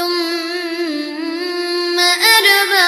ثم أدبر